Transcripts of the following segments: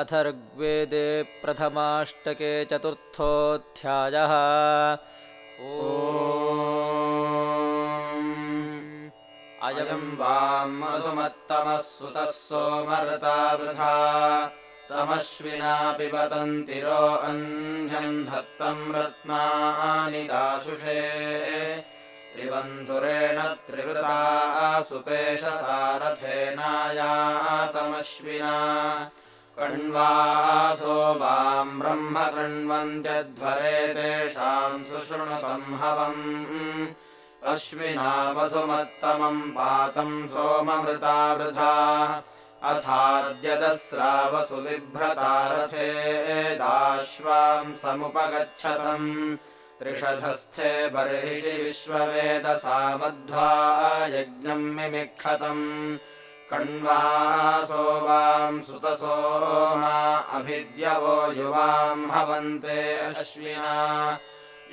अथर्ग्वेदे प्रथमाष्टके चतुर्थोऽध्यायः। ओ अयम् वाम् मधुमत्तमः सुतः सोमर्ता वृथा। तमश्विना पिबतन्तिरो अह्न्यम् धत्तम् रत्नानि दाशुषे त्रिबन्धुरेण त्रिवृता सुपेशसारथेनायातमश्विना कण्वासो वाम् ब्रह्म कृण्वन्त्यध्वरे तेषाम् सुशृणुतम् हवम् अश्विना मधुमत्तमम् पातम् सोममृता वृथा। अथाद्यदस्रावसु बिभ्रतारथेदाश्वाम् समुपगच्छतम्। त्रिषधस्थे बर्हिषि विश्ववेदसा मध्वा यज्ञम् मिमिक्षतम् कण्वासो वाम् सुतसो मा अभिद्यवो युवाम् हवन्ते अश्विना।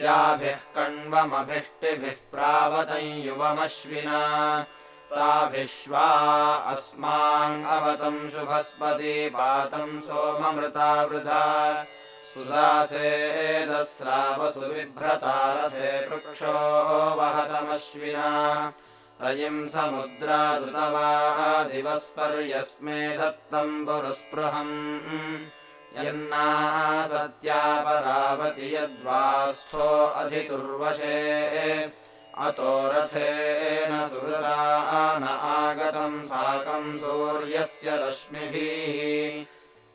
याभिः कण्वमभिष्टिभिः प्रावतम् युवमश्विना। ताभिश्वा अस्माङ्गवतम् शुभस्पति पातम् सोममृता वृथा। सुदासेदस्रावसु बिभ्रतारथे पृक्षो वहतमश्विना रयिम् समुद्रादृतवादिवस्पर्यस्मे दत्तम् पुरस्पृहम्। यन्ना सत्यापरावति यद्वास्थो अधितुर्वशे। अतो रथेन सुरता न आगतम् साकम् सूर्यस्य रश्मिभिः।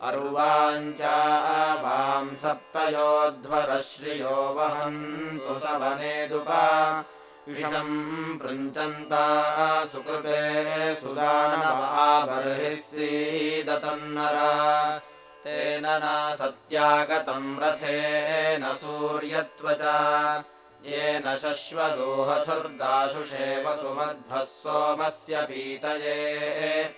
अर्वाञ्चा वाम् सप्तयोध्वरश्रियो वहन्तु स वनेदुपा विषम् पृञ्चन्ता सुकृते सुदानवाबर्हिः सीदतन्नरा तेन न सत्यागतम् रथेन सूर्यत्वचा। येन शश्वदोहथुर्दाशुषे वसुमध्वः सोमस्य पीतये।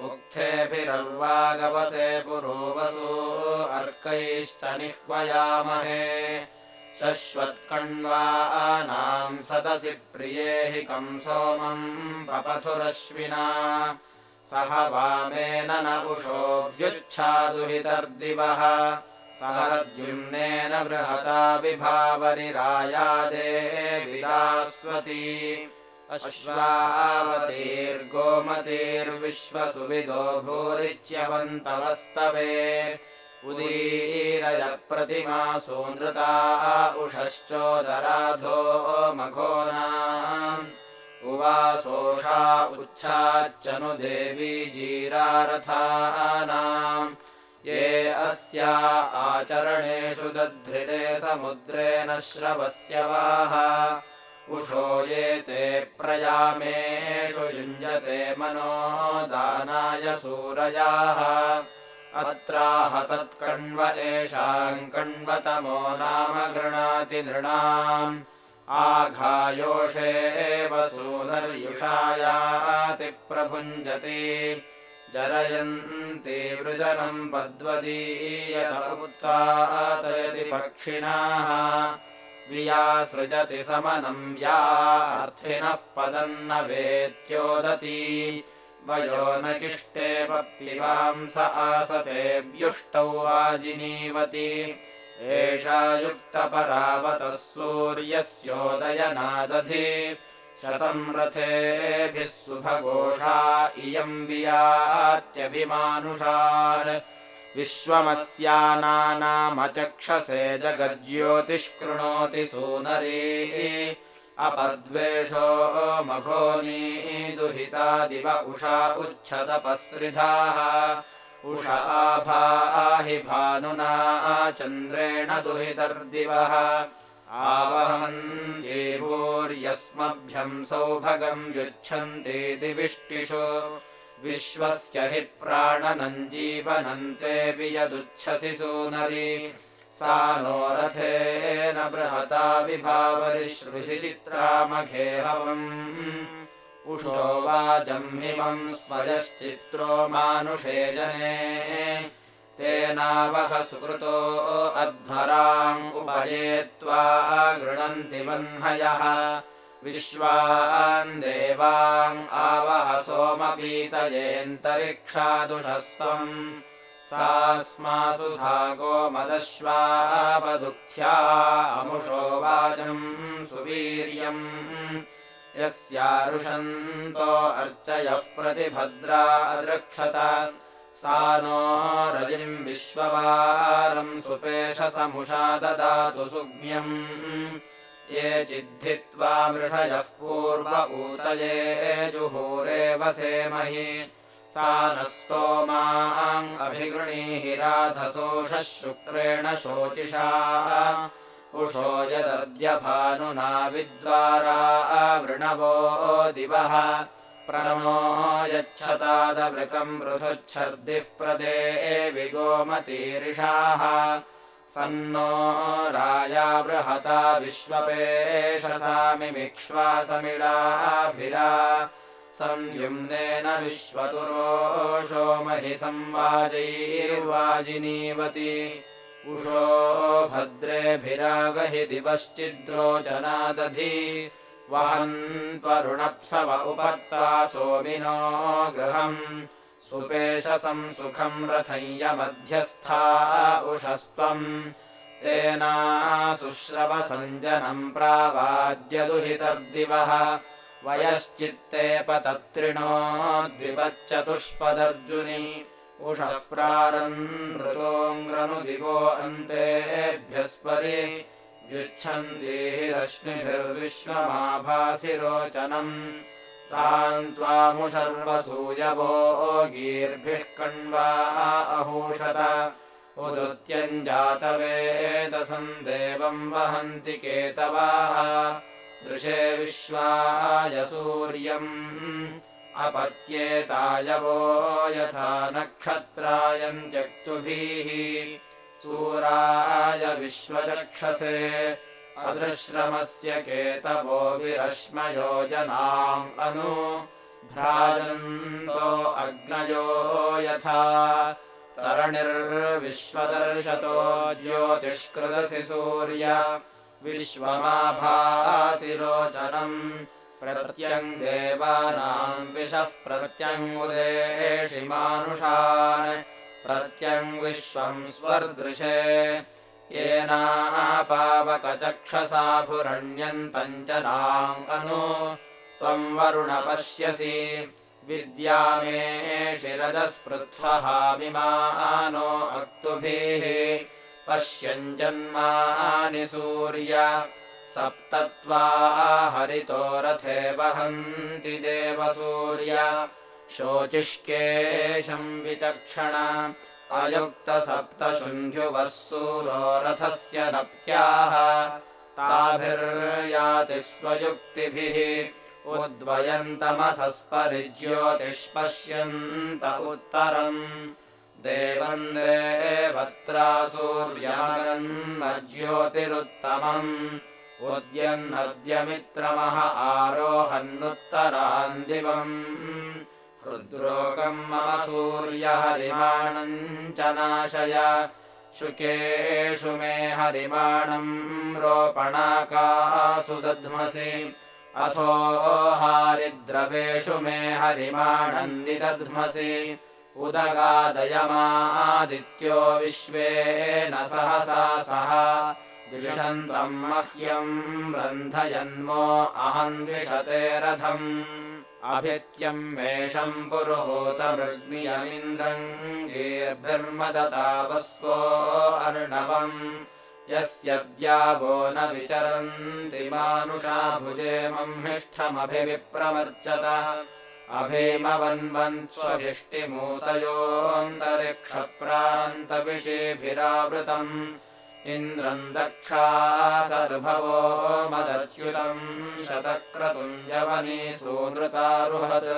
उक्थेभिरर्वागवसे पुरोवसु अर्कैश्च निह्वयामहे शश्वत्कण्वानाम् सदसि प्रिये हि कम् सोमम् पपथुरश्विना। सह वामेन न उषो व्युच्छादुहितर्दिवः। सहद्युम्नेन बृहता विभावरिरायादे विदास्वती। अश्वावतीर्गोमतीर्विश्वसुविदो भूरिच्यवन्तवस्तवे उदीरयप्रतिमासो नृता उषश्चोदराधो मघोना। उवासोषा उच्छाच्चनु देवी जीरारथानाम्। ये अस्या आचरणेषु दध्रिरे समुद्रेण श्रवस्य वाह। उषो ये ते प्रयामेषु युञ्जते मनो दानाय सूरयाः अत्राह तत्कण्व एषाम् कण्वतमो नाम गृणाति नृणाम्। आघायोषे एव सूनर्युषायाति प्रभुञ्जति। जरयन्ति वृजनम् पद्वदीयपुत्रातयति पक्षिणाः। वियासृजति समनम् यार्थिनः पदन्न वेत्योदति वयो न किष्टे पक्तिवांस आसते व्युष्टौ वाजिनीवति। एषा युक्तपरावतः सूर्यस्योदयनादधि। शतम् रथेभिः सुभघोषा इयम् वियात्यभिमानुषान्। विश्वमस्यानानामचक्षसे जगज्योतिष्कृणोति सूनरी अपद्वेषो मघोनी दुहिता दिव उषा उच्छतपसृधाः। उष आभाहि भानुना चन्द्रेण दुहितर्दिवः। आवहन्त्येवोर्यस्मभ्यम् सौभगम् युच्छन्तीति विष्टिषु विश्वस्य हि प्राणनम् जीवनन्तेऽपि यदुच्छसि सूनरी सा नो रथेन बृहता विभावरिश्रुतिचित्रामघेहवम्। उषो वाजम् हिमम् स्वयश्चित्रो मानुषे जने। तेनावह सुकृतो अध्वराम् उपयेत्वा गृणन्ति वह्नयः। विश्वान् देवान् आवह सोमपीतयेऽन्तरिक्षादुषस्त्वम् सा स्मासु धागो मदश्वापदुःख्या अमुषो वाजम् सुवीर्यम्। यस्यारुषन्तो अर्चयः प्रतिभद्रा अदृक्षत। सा नो रजिम् विश्ववारम् सुपेशसमुषा ददातु सुज्ञम् ये चिद्धित्वा मृषयः पूर्व ऊतये जुहोरे वसेमहि सा न स्तोमाभिगृणीहि राधसोषः शुक्रेण शोचिषा। उषो यदद्यभानुना विद्वारा वृणवो दिवः। प्रणमो यच्छतादवृकम् पृथुच्छर्दिः प्रदे विगोमतीरिषाः। सन्नो राया बृहता विश्वपेशसामिक्ष्वासमिळाभिरा संयुम्नेन विश्वतुरोषो महि संवाजैर्वाजिनीवति। उषो भद्रेभिरागहि दिवश्चिद्रोचनादधि वहन्त्वरुणप्सव उपत्ता सोमिनो गृहम्। सुपेशसं सुखम् रथय्यमध्यस्था उषस्त्वम्। तेना शुश्रवसञ्जनम् प्रावाद्यदुहितर्दिवः वयश्चित्ते पतत्रिणो द्विपच्चतुष्पदर्जुनि। उषः प्रारन्नृतोऽङ्ग्रनुदिवो अन्तेभ्यस्परि युच्छन्तीः रश्मिभिर्विश्वमाभासि रोचनम् तान् त्वामुशर्वसूयवो गीर्भिः कण्वा अहूषत। उदृत्यञ्जातवेदसम् देवम् वहन्ति केतवाः दृशे विश्वाय सूर्यम्। अपत्येतायवो यथा नक्षत्रायन्त्यक्तुभिः सूराय विश्वचक्षसे अदृश्रमस्य केतवो विरश्मयोजनाम् अनु भ्राजन्तो अग्नयो यथा तरणिर्विश्वदर्शतो ज्योतिष्कृतसि सूर्य विश्वमाभासि रोचनम् प्रत्यम् देवानाम् विशः प्रत्यङ्गुदेशि मानुषान् प्रत्यङ् विश्वम् स्वर्दृशे येनापावकचक्षसाभुरण्यन्तम् च नाम् अनु। त्वम् वरुण पश्यसि। विद्या मे शिरदस्पृथ्वहामिमानो अक्तुभिः पश्यञ्जन्मानि सूर्य सप्तत्वा हरितो रथे वहन्ति देवसूर्य। शोचिष्केशम् विचक्षण अयुक्तसप्तशुन्ध्युवः सूरो रथस्य नप्त्याः। ताभिर्याति स्वयुक्तिभिः उद्वयन्तमसस्परिज्योतिष्पश्यन्त उत्तरम् देवत्रा सूर्यमगन्नज्योतिरुत्तमम् उद्यन्नद्यमित्रमः आरोहन्नुत्तरान् दिवम् हृद्रोगम् मम सूर्यहरिमाणम् च नाशय। शुकेषु मे हरिमाणम् रोपणाकासु दध्मसि अथो हारिद्रवेषु मे हरिमाणम् निदध्मसि उदगादयमादित्यो विश्वेन सहसा सह। द्विषन्तम् मह्यम् रन्धयन्मो अहम् द्विषते रथम्। अभित्यम् वेषम् पुरुहूतमृग्नियमिन्द्रम् गीर्भिर्मदतापस्वो अर्णवम्। यस्य द्यावो न विचरन्ति मानुषा भुजेमम्हिष्ठमभिविप्रमर्चत अभीमवन्वन्स्वभिष्टिमूतयोऽन्तरिक्षप्रान्तविषेभिरावृतम् इन्द्रम् दक्षा सर्भवो मदच्युतम् शतक्रतुञ्जवनीसूनृतारुहत्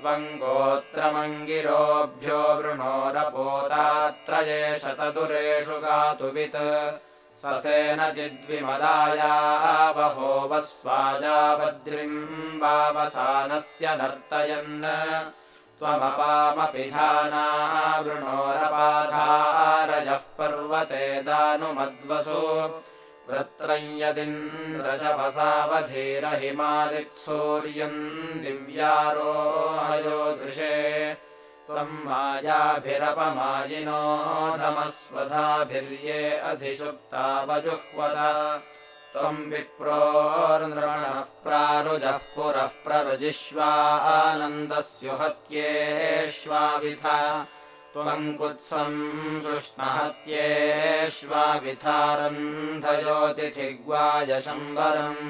त्वम् गोत्रमङ्गिरोऽभ्यो वृणोरपोतात्रये शतदुरेषु गातुवित् ससेन चिद्विमदाया वस्वाजाभद्रिम् वावसानस्य नर्तयन्। त्वमपामपि धाना वृणोरपाधारजः पर्वते दानुमद्वसु। वृत्रम् यदिन्द्रशवसावधीरहिमादित्सूर्यम् दिव्यारोहयो दृशे त्वम् मायाभिरपमायिनोधमस्वधाभिर्ये अधिषुप्तावजुह्वत त्वम् विप्रोर्नृणः प्रारुजः पुरः प्ररुजिष्वानन्दस्युहत्येष्वाविथ त्वम् कुत्सम् शुष्णहत्येष्वाविथारन्धयोतिथिग्वायशम्बरम्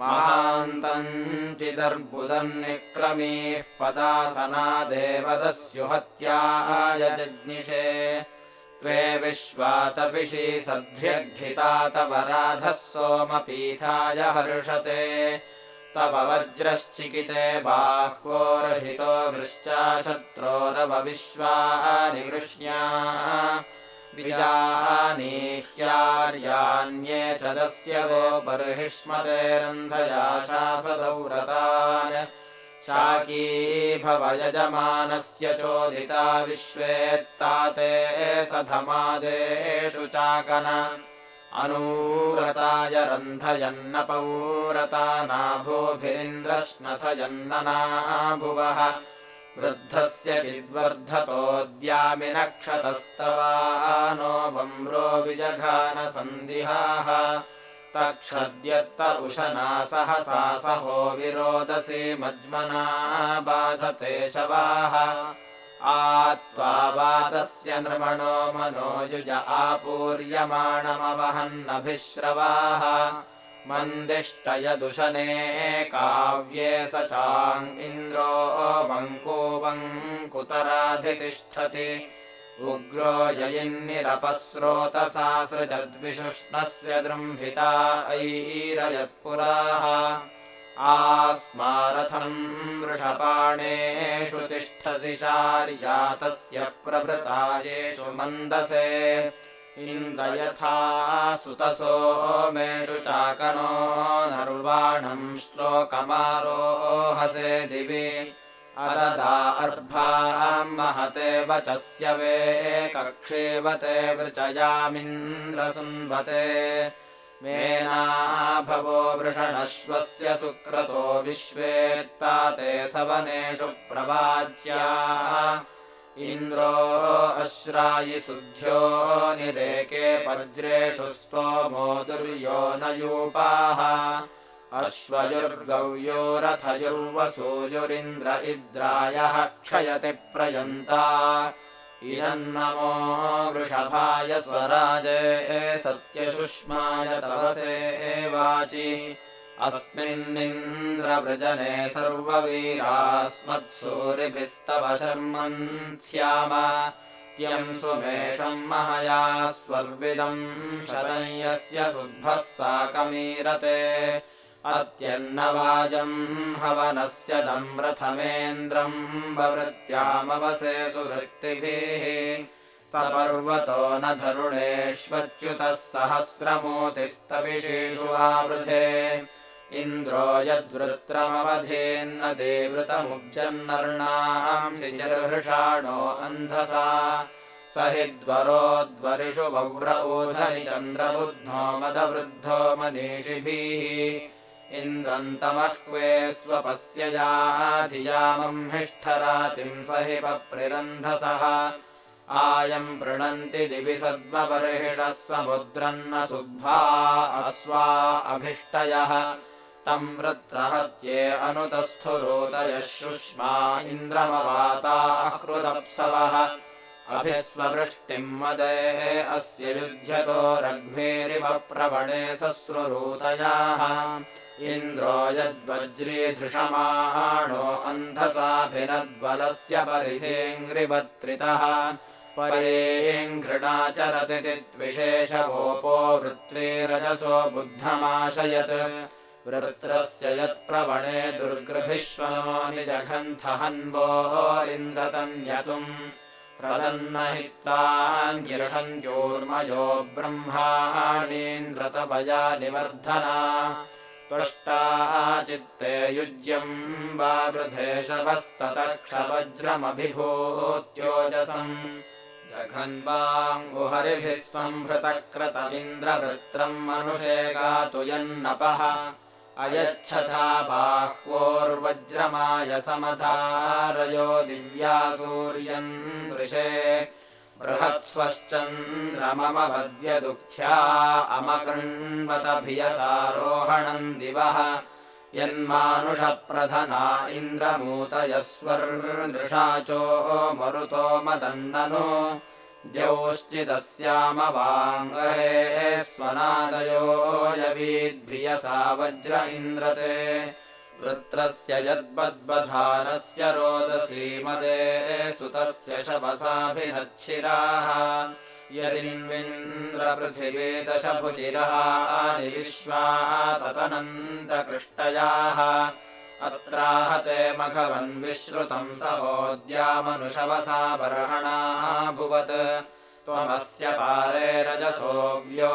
महान्तम् चिदर्बुदन्निक्रमीः पदासनादेवदस्युहत्याय जज्ञिषे त्वे विश्वातपिषि सद्भ्यग्धितातपराधः सोमपीठाय हर्षते। तव वज्रश्चिकिते बाह्वोरहितो वृश्चाशत्रोरवविश्वानि वृष्ण्या विजानीह्यार्यान्ये च दस्य वो बर्हिष्मते रन्धयाशासदौरतान् शाकी भवयजमानस्य चोदिता विश्वेत्ताते सधमादेषु चाकन। अनूरताय रन्धयन्नपौरता नाभूभिरिन्द्रश्नथयन्ननाभुवः वृद्धस्य चिद्वर्धतोऽद्यामिनक्षतस्तवा नो वम्रो विजघानसन्दिहाः तक्षद्यत्त उशना सहसा सहो विरोदसी मज्मना बाधते शवाः आत्वा वातस्य नृमणो मनोयुज आपूर्यमाणमवहन्नभिश्रवाः मन्दिष्टयदुशने काव्ये स चाङ् इन्द्रो वङ्कुवङ्कुतराधितिष्ठति उग्रो ययिन्निरपस्रोतसा सृजद्विषुष्णस्य दृम्भिता ऐरयत्पुराः। आस्मारथम् वृषपाणेषु तिष्ठसि शार्यातस्य प्रभृतायेषु मन्दसे इन्द्र यथा सुतसोमेषु चाकनो नर्वाणम् श्लोकमारोहसे दिवि। अददा अर्भाम् महते वचस्य वे कक्षेवते वृचयामिन्द्रसुन्वते। मेनाभवो वृषणश्वस्य सुक्रतो विश्वेत्ताते सवनेषु प्रवाच्या इन्द्रो अश्रायि सुध्यो निरेके वज्रेषु स्तोमो दुर्यो न यूपाः। अश्वयुर्गव्योरथयुर्वसूयुरिन्द्र इद्रायः क्षयति प्रयन्ता। इयन्नमो वृषभाय स्वराजे सत्यसुष्माय तवसे वाचि अस्मिन्निन्द्रवृजने सर्ववीरास्मत्सूरिभिस्तव शर्मन् स्याम त्यम् सुमेषम् महया स्वर्विदम् शरम् यस्य सुद्भः साकमीरते। अत्यन्नवाजम् हवनस्य दम्रथमेन्द्रम् ववृत्यामवसे सुवृत्तिभिः। स पर्वतो न धरुणेष्वच्युतः सहस्रमूतिस्तविषेषु आवृधे इन्द्रो यद्वृत्रमवधेन्न देवृतमुब्जन्नर्णांसि जर्हृषाणो अन्धसा। स हि द्वरोद्वरिषु वव्र ऊधनि चन्द्रबुद्धो मदवृद्धो मनीषिभिः। इन्द्रन्तमह्वे स्वपस्य याधियामम् हिष्ठरातिम् स हि पप्रिरन्धसः। आयम् पृणन्ति दिवि सद्मबर्हिषः समुद्रन्न सुद्भा अस्वा अभिष्टयः तम् वृत्रहत्ये अनुतस्थुरोतयः शुष्मा इन्द्रमवाता हृदप्सवः अभिस्ववृष्टिम् मदे अस्य युध्यतो रघ्वेरिव प्रवणे सस्रुरूतयाः इन्द्रो यद्वज्रीधृषमाणो अन्धसाभिनद्वलस्य परिधेङ्घ्रिवत्रितः परेङ्घृणाचरति त्विशेषवोपो वृत्वेरजसो बुद्धमाशयत् वृत्रस्य यत्प्रवणे दुर्गृभिश्वनो निजघन्थहन्वोरिन्द्रतन्यतुम् प्रदन्न हित्वान्यर्षन्त्योर्मयो ब्रह्माणीन्द्रतपया निवर्धना। त्वष्टा चित्ते युज्यम् वावृधेशवस्ततक्षवज्रमभिभूत्योजसम् जघन्वाङ्गुहरिभिः सम्भृतक्रतमिन्द्रवृत्रम् मनुषे गातु यन्नपः अयच्छथा बाह्वोर्वज्रमाय समधारयो दिव्या सूर्यम् दृशे बृहत्स्वश्चन्द्रममवद्यदुःख्या अमकृण्वतभियसारोहणम् दिवः। यन्मानुषप्रधना इन्द्रमूतयस्वर्दृशाचो मरुतो मदन्ननु द्यौश्चिदस्यामवाङ्गहे स्वनादयो यवीद्भियसा वज्र इन्द्रते। वृत्रस्य यद्बद्बधानस्य रोदसीमदे सुतस्य शवसाभिनच्छिराः। यदिन्विन्द्रपृथिवी दशभुजिरहानि विश्वा ततनन्तकृष्टयाः अत्राहते मघवन्विश्रुतम् सहोद्यामनुशवसा बर्हणाभुवत् त्वमस्य पारे रजसोऽव्यो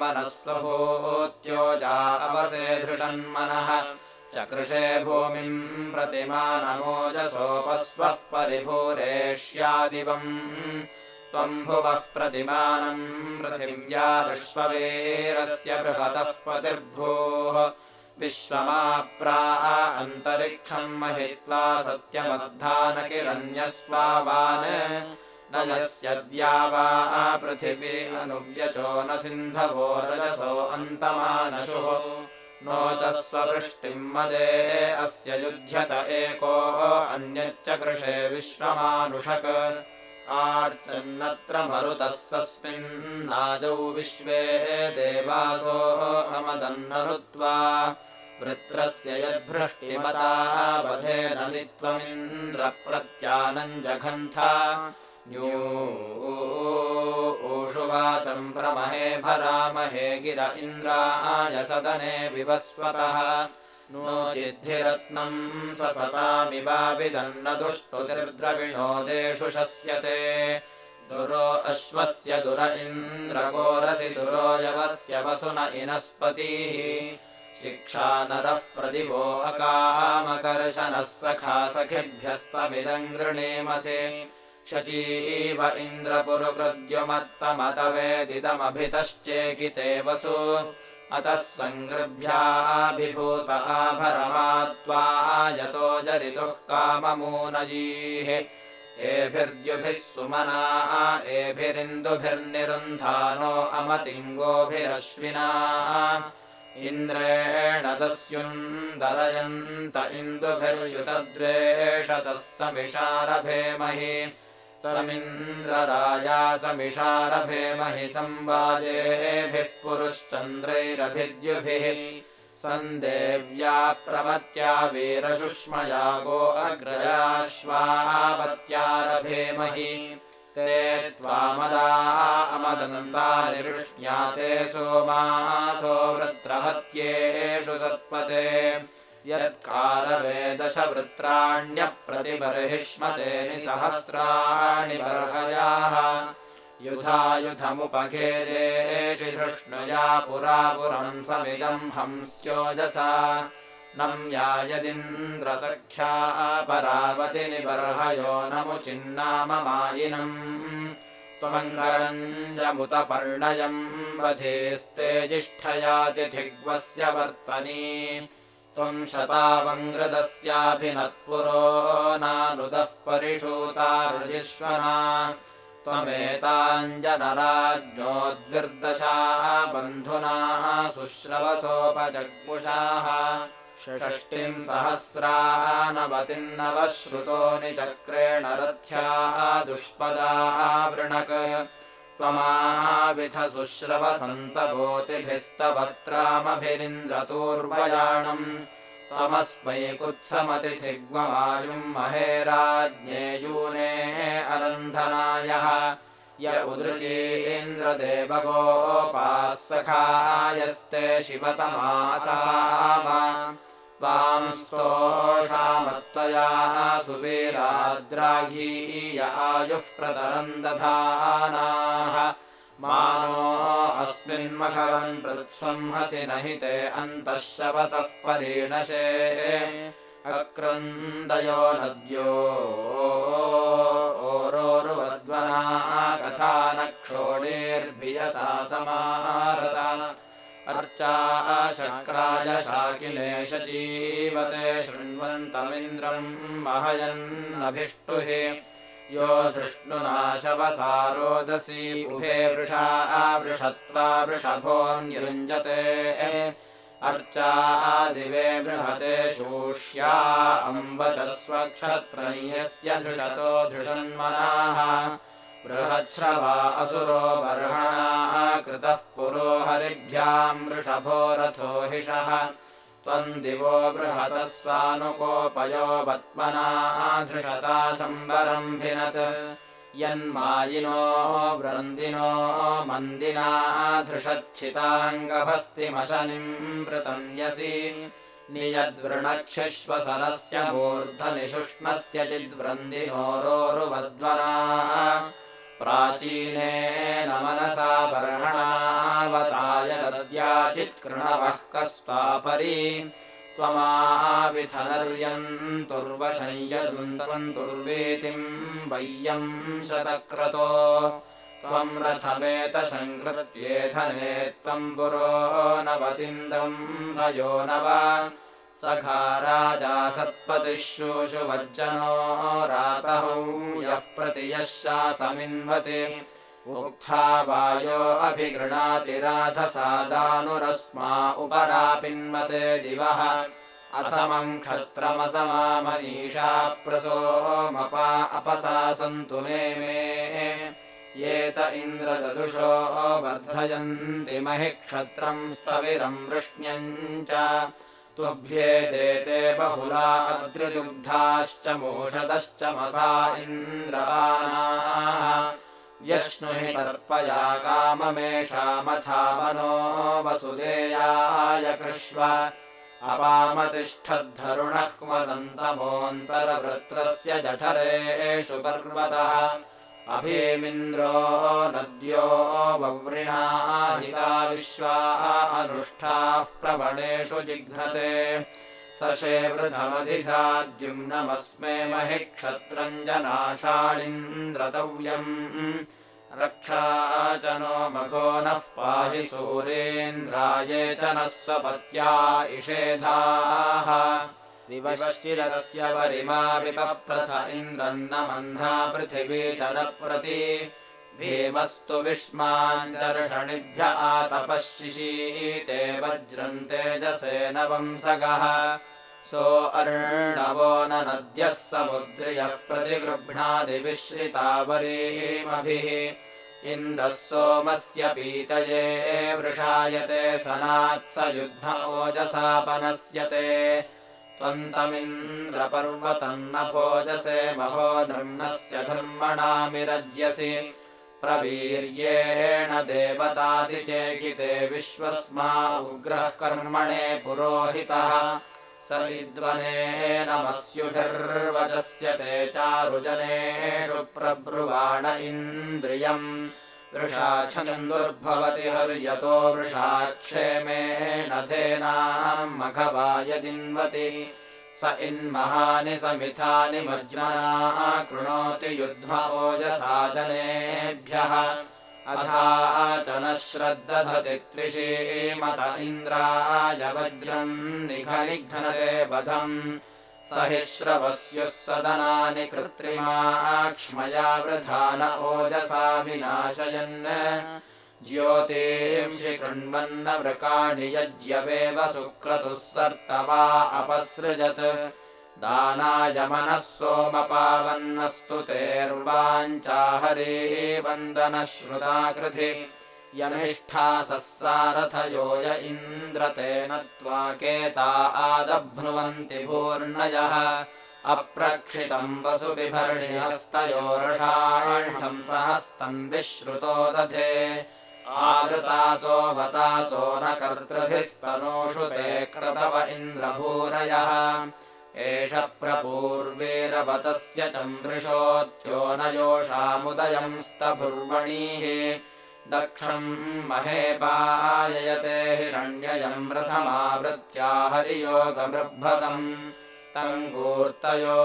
मनस्वभूत्योजा अवसे धृषन्मनः चकृषे भूमिम् प्रतिमानमोजसोपस्वः परिभूरेष्यादिवम्। त्वम् भुवः प्रतिमानम् पृथिव्या विश्ववीरस्य बृहतः पतिर्भूः विश्वमाप्रा अन्तरिक्षम् महित्वा सत्यमद्धानकिरण्यस्वावान् न यस्यद्या वा पृथिवी अनुव्यचो न सिन्धवो रजसो अन्तमानशुः नोतस्ववृष्टिम् मदे अस्य युध्यत एको अन्यच्च कृषे विश्वमानुषक आर्चन्नत्र मरुतः सस्मिन्नाजौ विश्वे देवासो अमदन्नरुत्वा वृत्रस्य यद्भृष्टिमता वधेन नित्वमिन्द्रप्रत्यानम् जघन्था। न्यूषुवाचम् प्रमहे भरामहे गिर इन्द्राय सदने विवस्वतः नोचिद्धिरत्नम् स सतामिवाभिदन्न दुष्टुतिर्द्रविणोदेषु शस्यते। दुरो अश्वस्य दुर इन्द्रगोरसि दुरो यवस्य वसुन इनस्पतिः। शिक्षा नरः प्रदिवो अकामकर्शनः सखा सखिभ्यस्तमिदम् गृणीमसे। शचीव इन्द्रपुरुकृद्युमत्तमतवेदितमभितश्चेकिते वसु अतः सङ्गृभ्याभिभूत आभरमात्वा यतो जरितुः काममूनजीः। एभिर्द्युभिः सुमना एभिरिन्दुभिर्निरुन्धानो अमतिङ्गोभिरश्विना। इन्द्रेण दस्युन्दरयन्त इन्दुभिर्युतद्वेषसः समिषारभेमहि समिन्द्रराजा समिषारभेमहि संवादेभिः पुरुश्चन्द्रैरभिद्युभिः सन्देव्या प्रमत्या वीरशुष्मया गो अग्रयाश्वापत्यारभेमहि ते त्वामदा अमदन्तानिरुष्ण्याते सोमासो वृत्रहत्येषु सत्पते यत्कारवेदशवृत्राण्यप्रतिबर्हिष्मते निसहस्राणि बर्हयाः। युधायुधमुपखेदेषि धृष्णुया पुरा पुरम् समिदम् हंस्योजसा। नम्या यदिन्द्रसख्या परावति निबर्हयो नमुचिन्नाममायिनम् त्वमङ्गरञ्जमुतपर्णयम् वधेस्ते जिष्ठयातिथिग्वस्य वर्तनी त्वम् शतावङ्गृदस्याभिनत्पुरो नानुदः परिषूतारुजिष्वना त्वमेताञ्जनराज्ञोद्विर्दशा बन्धुना शुश्रवसोपजग्पुषाः षष्टिम् सहस्रानवतिम् नवश्रुतो निचक्रेण रथ्याः दुष्पदाः वृणक् शुश्रवसन्तभूतिभिस्तवत्रामभिरिन्द्रतोर्वयाणम् त्वमस्मै कुत्समतिथिग्वमायुम् महेराज्ञेयूनेः अरन्धनायः य उदृचीन्द्रदेवगोपाः सखायस्ते शिवतमासाम त्वाम् स्तोषामत्वया सुवीराद्राहीय आयुः प्रतरम् दधानाः। मानो अस्मिन्मघवन् पृत्स्वंहसि न हि ते अन्तः शवसः परीणशे। अक्रन्दयो नद्यो ओरोरुवद्वना कथा न क्षोणीर्भियसा समारता अर्चा शक्राय शाकिलेश जीवते शृण्वन्तमिन्द्रम् महयन्नभिष्टुः यो धृष्णुनाशवसारोदसी। उभे वृषा वृषत्वा वृषभोऽन्युञ्जते। अर्चादिवे बृहते शूष्या अम्बचस्वक्षत्रय्यस्य धृषतो धृषन्मनाः बृहच्छ्रवा असुरो बर्हणाः कृतः पुरो हरिभ्याम् वृषभो रथो हिषः। त्वम् दिवो बृहतः सानुकोपयो वत्मनाः धृषता शम्बरम् भिनत्। यन्मायिनो वृन्दिनो मन्दिना धृषच्छिताङ्गभस्तिमशनिम् पृतन्यसि नियद्वृणक्षिश्वसनस्य मूर्धनिषुष्णस्य चिद्वृन्दिनोरोरुवद्वना प्राचीनेन मनसा बर्हणावताय दद्याचित्कृणवः कस्त्वापरि त्वमाविथनर्यन्तुर्वशय्यदुन्दुर्वेतिम् वय्यम् शतक्रतो। त्वम् रथमेतशङ्कृत्येधने त्वम् पुरो नवतिन्दम् भयो नव सखा राजा सत्पतिः शोषुवज्जनो रातहौ यः प्रति यः शासमिन्वते। उक्था वायो अभिगृणातिराधसादानुरस्मा उपरापिन्वते दिवः। असमम् क्षत्रमसमामनीषा प्रसोमपा अपसासन्तु मे मे। ये त इन्द्रददुषो वर्धयन्ति महि क्षत्रम् स्थविरम् वृष्ण्यम् च तुभ्येते बहुला अद्रिदुग्धाश्च मोषदश्च मसा इन्द्रपानाः व्यश्नुहि तर्पया काममेषामथा मनो वसुदेयाय कृष्व। अपामतिष्ठद्धरुणः क्वदन्तमोऽन्तरवृत्रस्य जठरेषु पर्वतः अभीमिन्द्रो नद्यो वव्रिणाहिता विश्वा अनुष्ठाः प्रवणेषु जिघ्नते। सशेवृथमधिधाद्युम्नमस्मे महि क्षत्रम् जनाशाळिन्द्रतव्यम् रक्षा च नो मघो नः पाहि सूरेन्द्राये च नः स्वपत्या इषेधाः विवश्चिरस्य वरिमा इन्द्रन्न मह्ना पृथिवी च न प्रति भीमस्तु विष्माञ्चर्षणिभ्य आतपशिशीते वज्रम् तेजसेन वंसगः सो अर्णवो न नद्यः समुद्र्यः प्रतिगृह्णादिविश्रितावरीमभिः इन्द्रः सोमस्य पीतये वृषायते सनात्स युद्ध ओजसापनस्यते त्वन्तमिन्द्रपर्वतम् न भोजसे महो नृम्नस्य धर्मणामिरज्यसि। प्रवीर्येण देवतादिचेकिते विश्वस्मा उग्रः कर्मणे पुरोहितः। स विद्वनेन मस्युभिर्वचस्य ते चारुजनेषु प्रब्रुवाण इन्द्रियम् वृषा छन्दुर्भवति हर्यतो वृषाक्षेमेण धेनाम् मघवाय दिन्वति स इन्महानि समिथानि मज्मनाः कृणोति युध्मोजसा जनेभ्यः। अथा च न श्रद्दधति त्विषीमत इन्द्राय वज्रम् निघनिघ्नते वधम् स सदनानि कृत्रिमाक्ष्मया वृथा न ओजसा विनाशयन्। ज्योतींषि कृण्वन्न वृकाणि यज्यवेव सुक्रतुः सर्तवा अपसृजत्। दानाय मनः सोमपावन्नस्तु तेर्वाञ्चा हरेः वन्दनश्रुता यमिष्ठा सस्सारथयो य इन्द्रतेन त्वा केता आदभ्नुवन्ति भूर्णयः। अप्रक्षितम् वसुबिभर्षिहस्तयोरषाढम् सहस्तम् विश्रुतो दधे। आवृतासो वतासो न कर्तृभिस्तनोषु ते क्रतव इन्द्रभूरयः। एष प्रपूर्वेरवतस्य चन्द्रिशोऽत्यो न योषामुदयम् स्तभुर्वणीः दक्षम् महेपाययते हिरण्ययम् रथमावृत्या हरियोगमृभसम् तङ्गूर्तयो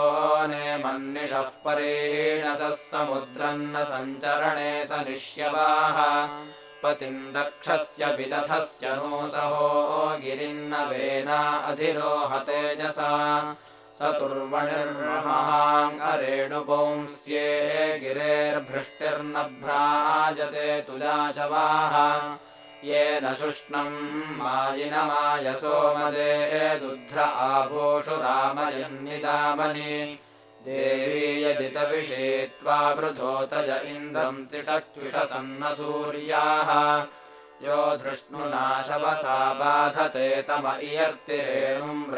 ने मन्निषः परेणसः समुद्रम् न सञ्चरणे स निष्यवाः। पतिम् दक्षस्य विदथस्य नो सहो गिरिन्नवेना अधिरोहतेजसा स तुर्वणिर्महाङ्गरेणुपुंस्ये गिरेर्भृष्टिर्न भ्राजते तुलाशवाः येन शुष्णम् मायिनमायसो मदे दुध्र आभोषु रामयन्निदामनि देवी यदितविषे त्वा वृथोतज इन्द्रम् तिषक्त्युषसन्न सूर्याः यो धृष्णुनाशवसा बाधते तम इयर्तिरेणुम्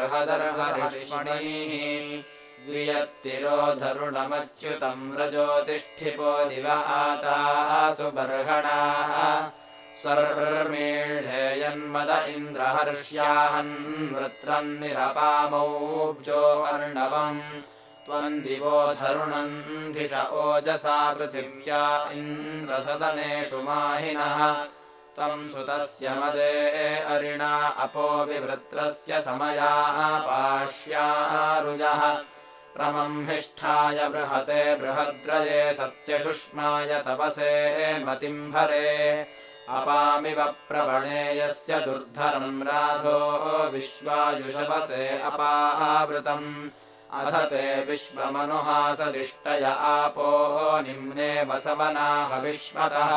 आतासु बर्हणाः स्वर्मीढेयन्मद इन्द्रहर्ष्याहन् वृत्रन्निरपामौब्जो अर्णवम्। त्वम् दिवो धरुणन्धिष ओजसा पृथिव्या इन्द्रसदनेषु माहिनः त्वम् सुतस्य मदे अरिणा अपो विवृत्रस्य समयाः पाश्यारुजः। प्रमंहिष्ठाय बृहते बृहद्रये सत्यशुष्माय तपसे मतिम्भरे अपामिव प्रवणे यस्य दुर्धरम् राधो विश्वायुषवसे अपावृतम्। अथ ते विश्वमनुहासदिष्टय आपो निम्ने वसवनाह विश्वतः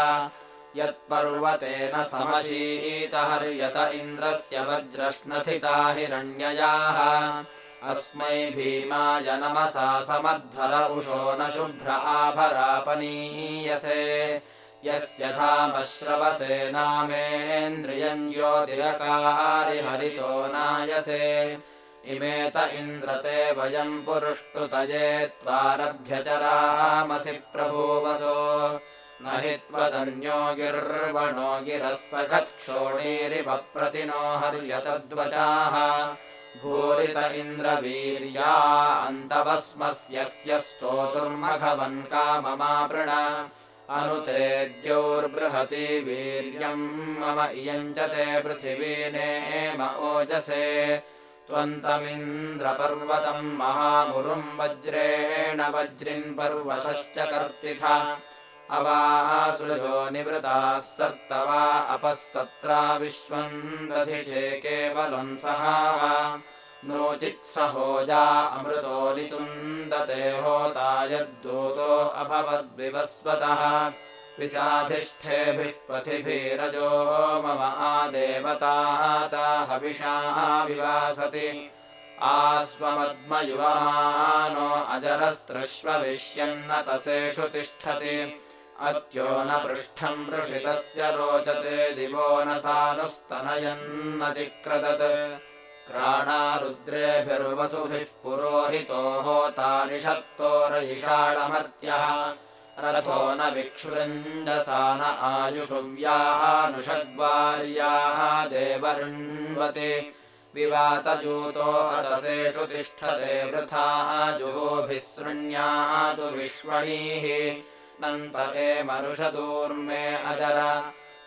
यत्पर्वतेन समशीतहर्यत इन्द्रस्य वज्रश्नथिता हिरण्ययाः अस्मै भीमाय नमसा समध्वर उषो न शुभ्र आभरापनीयसे। यस्य धामश्रवसे नामेन्द्रियम् ज्योतिरकारिहरितो नायसे। इमेत इन्द्रते वयम् पुरुष्टुतये त्वारभ्यचरामसि प्रभूवसो न हि त्वदन्यो गिर्वणो गिरः सखत्क्षोणीरिव प्रतिनो हर्यतद्वचाः। भूरित इन्द्रवीर्या अन्तवस्मस्यस्य स्तोतुर्मघवन् काममावृण अनुतेद्योर्बृहति वीर्यम् मम इयम् च ते पृथिवीनेम ओजसे। त्वन्तमिन्द्रपर्वतम् महामुरुम् वज्रेण वज्रिन् पर्वशश्च कर्तिथ अवासृजो निवृताः सत्तवा अपः सत्रा विश्वम् दधिषे केवलम् सहाः नोचित्सहोजा अमृतो नितुन्दते होता यद्दूतो अभवद्विवस्वतः। विसाधिष्ठेभिः पथिभिरजो मम आदेवताता हविषा विवासति। आस्वमद्मयुवमानो अजरस्त्रश्वविष्यन्न तसेषु तिष्ठति अत्यो न पृष्ठम् वृषितस्य रोचते दिवो न सानुस्तनयन्न चिक्रदत् क्राणारुद्रेभिर्वसुभिः पुरोहितो होता निषत्तोरयिषाळमर्त्यः रथो न विक्षुरञ्जसा न आयुषु व्यानुषद्वार्याः देवर्ण्वति। विवातजूतो अतसेषु तिष्ठते वृथा जुहोभिः सृण्यातु विश्वणीः नन्त एमरुषदूर्मे अजर।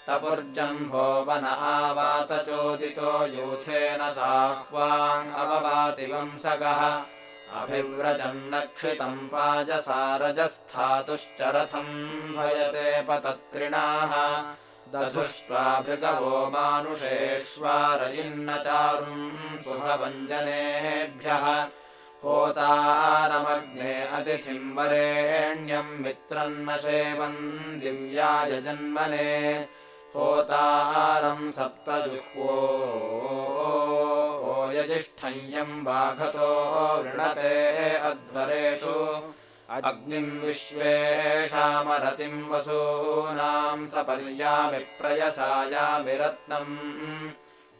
तपुर्जम्भो वन आवातचोदितो यूथेन साह्वाङ्गववाति वंसगः अभिव्रजन्नक्षितम् पाजसारजस्थातुश्च रथम् भयते पतत्रिणाः। दधुष्ट्वा भृगवो मानुषेष्वारयिन्न चारुम् सुभवञ्जनेभ्यः होतारमग्ने अतिथिम् वरेण्यम् मित्रम् न सेवन् दिव्याय जन्मने। होतारम् सप्तजुह्वो यजिष्ठय्यम् बाघतो वृणते अध्वरेषु। अग्निम् विश्वेषामरतिम् वसूनाम् सपर्यामि प्रयसायामि रत्नम्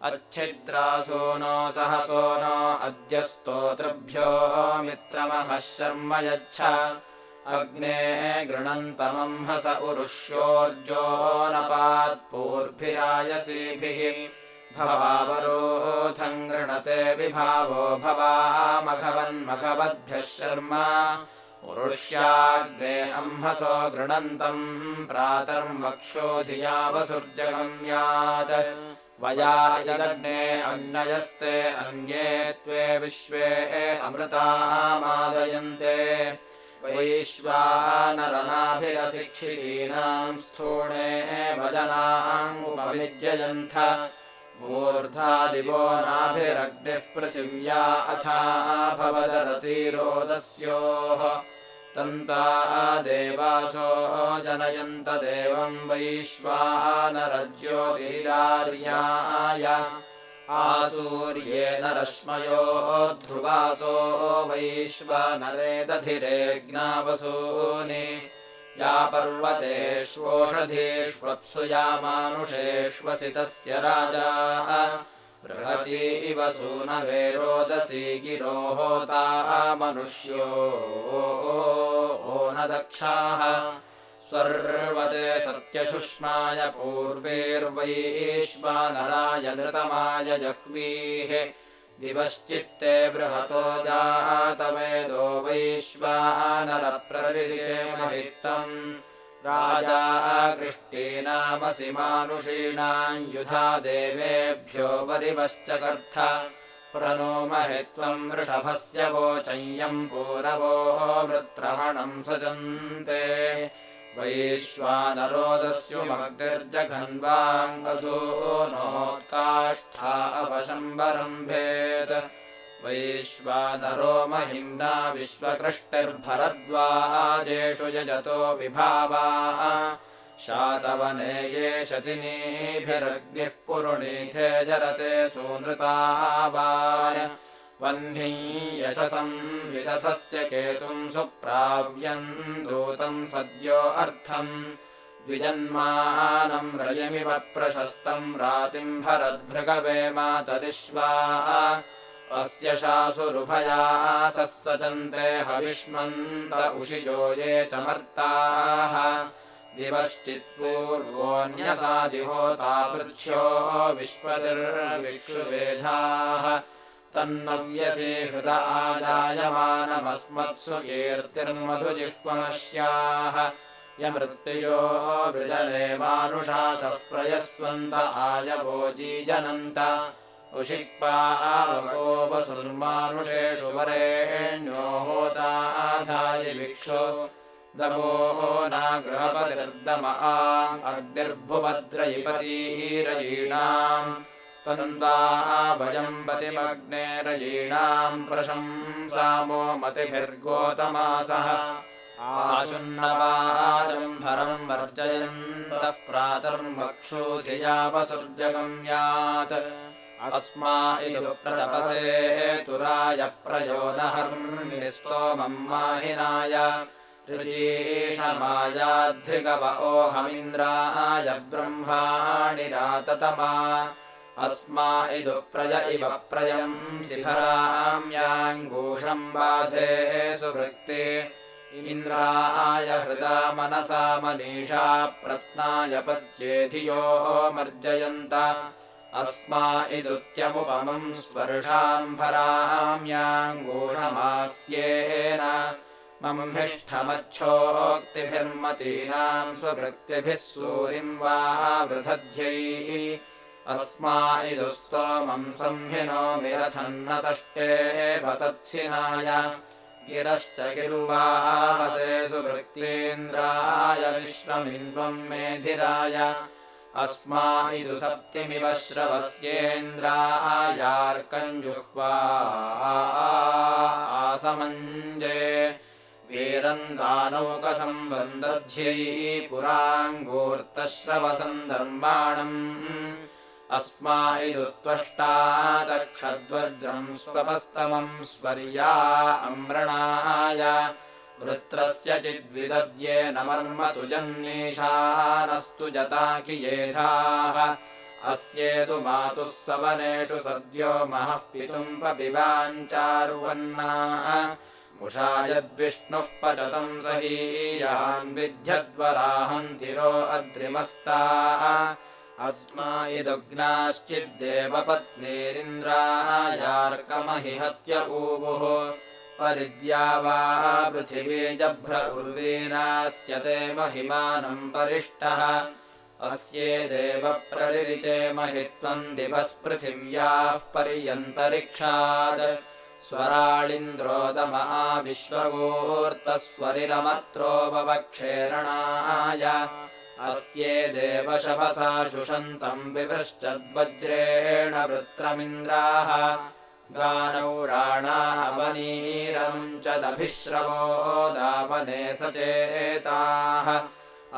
अच्छिद्रासो नो सहसो नो अद्य स्तोतृभ्यो मित्रमहः शर्म यच्छ। अग्ने गृणन्तमम् हस उरुष्योर्जो नपात्पूर्भिरायसीभिः भवावरोधम् गृणते विभावो भवामघवन्मघवद्भ्यः शर्म उरुष्याग्ने अम्हसो गृणन्तम् प्रातर्मक्षोधियावसुर्जगम्यात् वयायदग्ने अन्ययस्ते अन्ये त्वे विश्वे अमृतामादयन्ते वैश्वानरनाभिरशिक्षितीनाम् स्थूणे भजनाङ्गुपविद्ययन्थ मूर्धादिवो नाभिरग्निः पृथिव्या अथा भवदरतिरोदस्योः तन्ता देवासो जनयन्त देवम् वैश्वानरज्योतिरार्याय। आसूर्येण रश्मयो ध्रुवासो वैश्वानरे दधिरे ज्ञावसूनि या पर्वतेष्वोषधीष्वप्सु या मानुषेष्वसि तस्य राजा बृहती इव सूनवे रोदसी गिरो होता मनुष्यो। ओ न दक्षाः स्वर्वते सत्यशुष्माय पूर्वेर्वैश्वानराय नृतमाय जह्वीः। दिवश्चित्ते बृहतो जातवेदो वैश्वानरप्ररिचेमहित्तम् राजा कृष्टीनामसि मानुषीणाम् युधा देवेभ्यो परिवश्चकर्थ प्रणोमहे त्वम् वृषभस्य वोचय्यम् पूरवो वृत्रहणम् सजन्ते। वैश्वानरोदस्युमग्निर्जघन्वाङ्गधो नोत्काष्ठा अपशम्बरम्भेत् वैश्वानरो महिम्ना विश्वकृष्टिर्भरद्वाजेषु यजतो विभावा। शातवने ये शतिनीभिरग्निः पुरुणीथे जरते सूनृतावान्। वह्नी यशसम् विदथस्य केतुम् सुप्राव्यम् दूतम् सद्यो अर्थम्। द्विजन्मानम् रयमिव प्रशस्तम् रातिम् भरद्भृगवे मातरिश्वा अस्य शासुरुभयासः सचन्ते हविष्मन्त उषिजो ये च मर्ताः। दिवश्चित्पूर्वोऽन्यसादिहोता पृच्छ्यो विश्वतिर्विक्षुवेधाः। तन्नव्यसे हृद आदायमानमस्मत्सु कीर्तिर्मधुजिह्वमस्याः यमृत्युयो वृजने मानुषासः प्रयस्वन्त आयवोजीजनन्त उषिक्पावकोपसुर्मानुषेषु वरेण्यो होताधाय भिक्षो। दमो नागृहपतिर्दम अग्निर्भुभद्रयिपतीरयीणाम् तन्वा भयम् पतिमग्नेरयीणाम् प्रशंसामो मतिभिर्गोतमासः आशुन्नवादम्भरम् वर्जयन्तः प्रातर्मक्षूधियापसुर्जगम्यात् अस्मा इदु प्रतपसे तुराय प्रयो नहर्मिस्तोमम् माहिनाय ऋजीषमायाध्रिगव ओहमिन्द्राय ब्रह्माणि राततमा। अस्मा इदु प्रय इव शिखराम्याङ्गूषम् बाधे सुभृक्ति इन्द्राय हृदा मनसा मनीषा प्रत्नाय पद्येधियो मर्जयन्त अस्मा इदुत्यमुपमम् स्पर्शाम्भराम्याङ्गूषमास्येन मम्भिष्ठमच्छोक्तिभिर्मतीनाम् स्वभृक्तिभिः सूरिम् वा वृधध्यैः अस्मा इदु स्तोमम् संहिनो मिरथन्न तष्टे भतत्सिनाय गिरश्च गिर्वाहसे सुभृक्तीन्द्राय विश्वमिन्द्वम् मेधिराय अस्मा इदु सप्तिमिव श्रवस्येन्द्रायार्कञ्जुह्वा आसमञ्जे वीरन्दानौकसम्बन्धध्यै अस्मा इदु त्वष्टादक्षद्वज्रम् स्वपस्तमम् स्वर्या अम्रणाय वृत्रस्य चिद्विदद्ये न मर्मतु जन्नीशानस्तु जता कियेधाः अस्येतु मातुः सवनेषु सद्यो महः पितुम् पपिबाञ्चारुवन्ना। मुषा यद्विष्णुः पचतम् सहीयान् विध्यद्वराहन्तिरो अद्रिमस्ता अस्मा इदुग्नाश्चिद्देवपत्नीरिन्द्रायार्कमहि हत्य ऊवुः परिद्या वा पृथिवी जभ्र उर्वीनास्यते महिमानम् परिष्टः। अस्येदेव प्ररिरिचे महित्वम् दिवः पृथिव्याः पर्यन्तरिक्षात्। स्वराळिन्द्रोदमा विश्वगोर्तस्वरिरमत्रोपवक्षेरणाय अस्ये देवशपसा शुषन्तम् विवृश्चद्वज्रेण वृत्रमिन्द्राः गानौ राणावनीरमुञ्चदभिश्रवो दावने सचेताः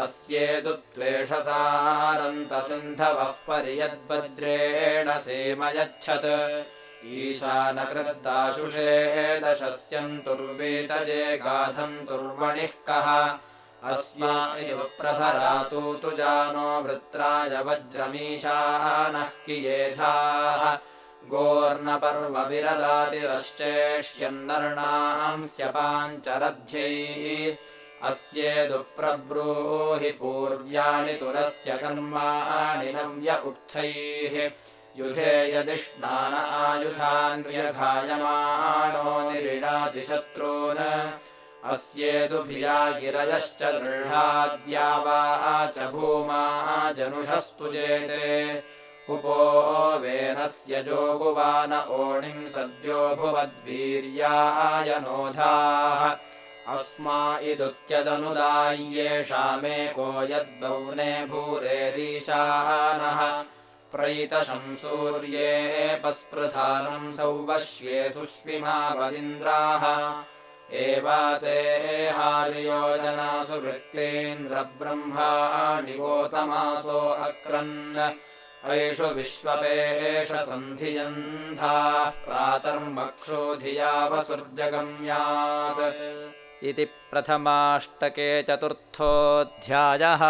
अस्येतु त्वेषसारन्तसिन्धवः पर्यद्वज्रेण सेमयच्छत्। ईशानकृद्दाशुषे दशस्यन्तुर्वीतजे गाधन्तुर्वणिः कः। अस्मा इव प्रभरातु तु जानो वृत्राय वज्रमीशानः कियेधाः गोर्णपर्वविरदातिरश्चेष्यन्नर्णाम् स्यपाञ्चरध्यैः अस्येदुप्रब्रूहि पूर्व्याणि तुरस्य कर्माणि नव्य उक्थैः। युधे यदिष्णान शत्रून्। अस्येदुभिया गिरयश्च दृढाद्या वा च भूमा जनुषस्तु जेते उपो वेनस्य जोगुवान ओणिम् सद्यो भुवद्वीर्याय नोधाः। अस्मा इदुत्यदनुदाय्येषामेको यद्वौने भूरेरीशानः प्रैतशंसूर्येऽपस्पृधानम् सौवश्ये सुष्मिमावदिन्द्राः एवाते हार्योजनासु वृत्तेन्द्रब्रह्माणि गोतमासो अक्रन् ऐषु विश्वपेष सन्धियन्धाः प्रातर्मक्षोधियावसुर्जगम्यात्। इति प्रथमाष्टके चतुर्थोऽध्यायः